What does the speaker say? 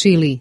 Chile.